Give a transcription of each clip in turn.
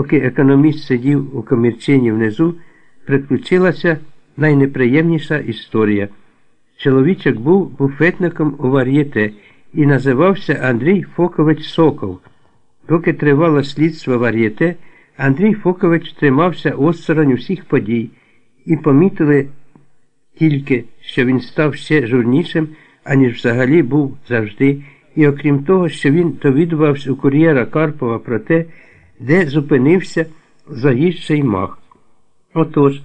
Поки економіст сидів у комірчині внизу, приключилася найнеприємніша історія. Чоловічок був буфетником у вар'єте і називався Андрій Фокович Сокол. Доки тривало слідство вар'єте, Андрій Фокович тримався осторонь усіх подій і помітили тільки, що він став ще журнішим, аніж взагалі був завжди, і окрім того, що він довідувався у кур'єра Карпова про те, де зупинився заїжджий мах. Отож,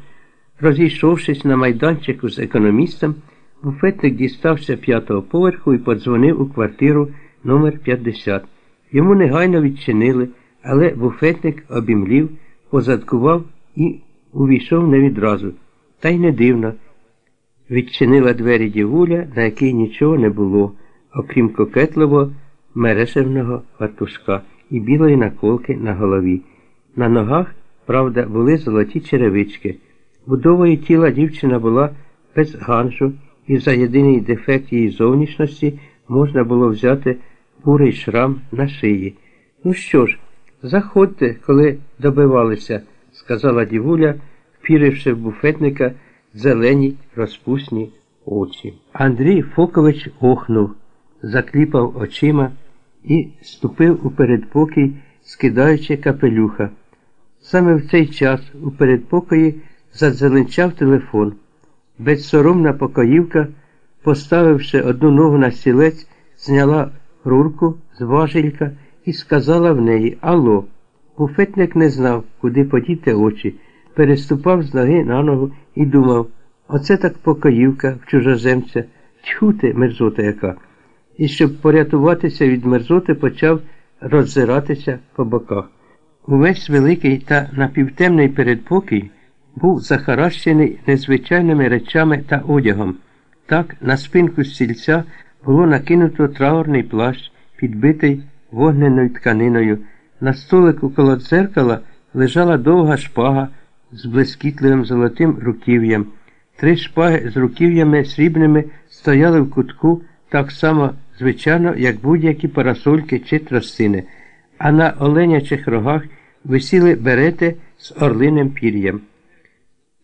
розійшовшись на майданчику з економістом, буфетник дістався п'ятого поверху і подзвонив у квартиру номер 50 Йому негайно відчинили, але буфетник обімлів, позадкував і увійшов не відразу. Та й не дивно. Відчинила двері дівуля, на якій нічого не було, окрім кокетливого мережевного фартушка і білої наколки на голові. На ногах, правда, були золоті черевички. Будовою тіла дівчина була без ганжу, і за єдиний дефект її зовнішності можна було взяти бурий шрам на шиї. Ну що ж, заходьте, коли добивалися, сказала дівуля, впіривши в буфетника зелені розпусні очі. Андрій Фокович охнув, закліпав очима і ступив у передпокій, скидаючи капелюха. Саме в цей час у передпокої задзеленчав телефон. Безсоромна покоївка, поставивши одну ногу на стілець, зняла рурку з важелька і сказала в неї Алло. Буфетник не знав, куди подіти очі, переступав з ноги на ногу і думав оце так покоївка в чужоземця, тьху ти, мерзота яка. І щоб порятуватися від мерзоти, почав роззиратися по боках. Увесь великий та напівтемний передпокій був захаращений незвичайними речами та одягом. Так, на спинку стільця було накинуто траурний плащ, підбитий вогненою тканиною. На столику коло дзеркала лежала довга шпага з блискітливим золотим руків'ям. Три шпаги з руків'ями срібними стояли в кутку так само, звичайно, як будь-які парасольки чи тростини, а на оленячих рогах висіли берети з орлиним пір'ям.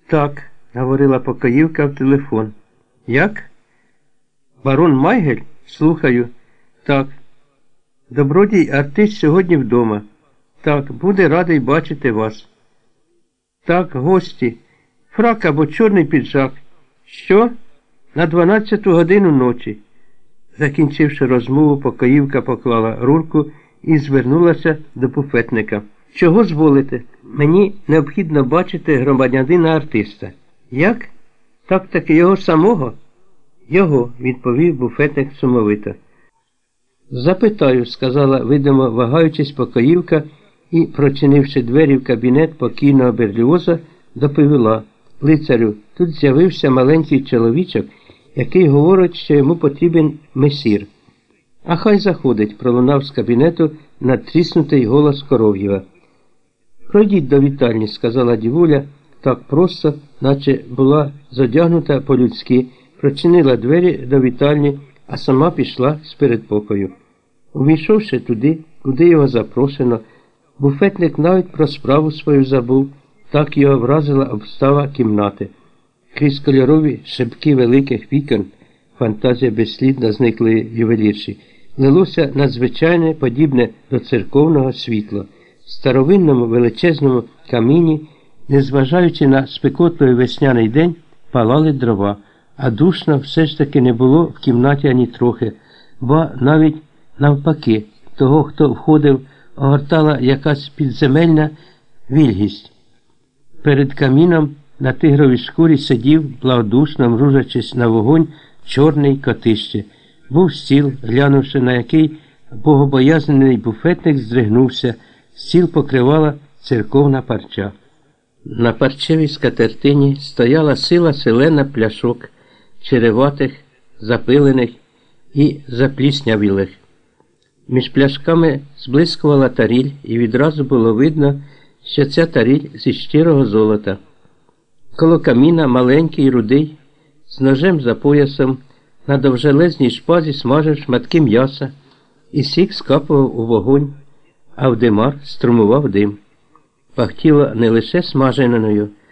Так, говорила покоївка в телефон. Як? Барон Майгель? Слухаю. Так. Добродій артист сьогодні вдома. Так, буде радий бачити вас. Так, гості. Фрак або чорний піджак. Що? На дванадцяту годину ночі. Закінчивши розмову, покоївка поклала рурку і звернулася до буфетника. Чого зволите? Мені необхідно бачити громадянина артиста. Як? Так таки його самого? Його, відповів буфетник сумовито. Запитаю, сказала, видимо, вагаючись покоївка і, прочинивши двері в кабінет покійного Берліоза, доповіла лицарю, тут з'явився маленький чоловічок, який говорить, що йому потрібен месір. А хай заходить, пролунав з кабінету надтріснутий голос Коров'єва. Пройдіть до вітальні, сказала дівуля, так просто, наче була задягнута по-людськи, прочинила двері до вітальні, а сама пішла з передпокою. Увійшовши туди, куди його запрошено, буфетник навіть про справу свою забув, так його вразила обстава кімнати. Крізь кольорові шибки великих вікон, фантазія безслідно зникли ювелірші, лилося надзвичайне подібне до церковного світла. В старовинному величезному каміні, незважаючи на спекотний весняний день, палали дрова, а душно все ж таки не було в кімнаті ані трохи, бо навіть навпаки, того, хто входив, огортала якась підземельна вільгість. Перед каміном на тигровій шкурі сидів, благодушно мружачись на вогонь, чорний котище. Був стіл, глянувши на який богобоязнений буфетник здригнувся, стіл покривала церковна парча. На парчевій скатертині стояла сила селена пляшок, череватих, запилених і запліснявілих. Між пляшками зблискувала таріль, і відразу було видно, що ця таріль зі щирого золота. Коло каміна маленький рудий, з ножем за поясом, на довжелезній шпазі смажив шматки м'яса, і сік скапував у вогонь, а в димар струмував дим. пахтіло не лише смаженою,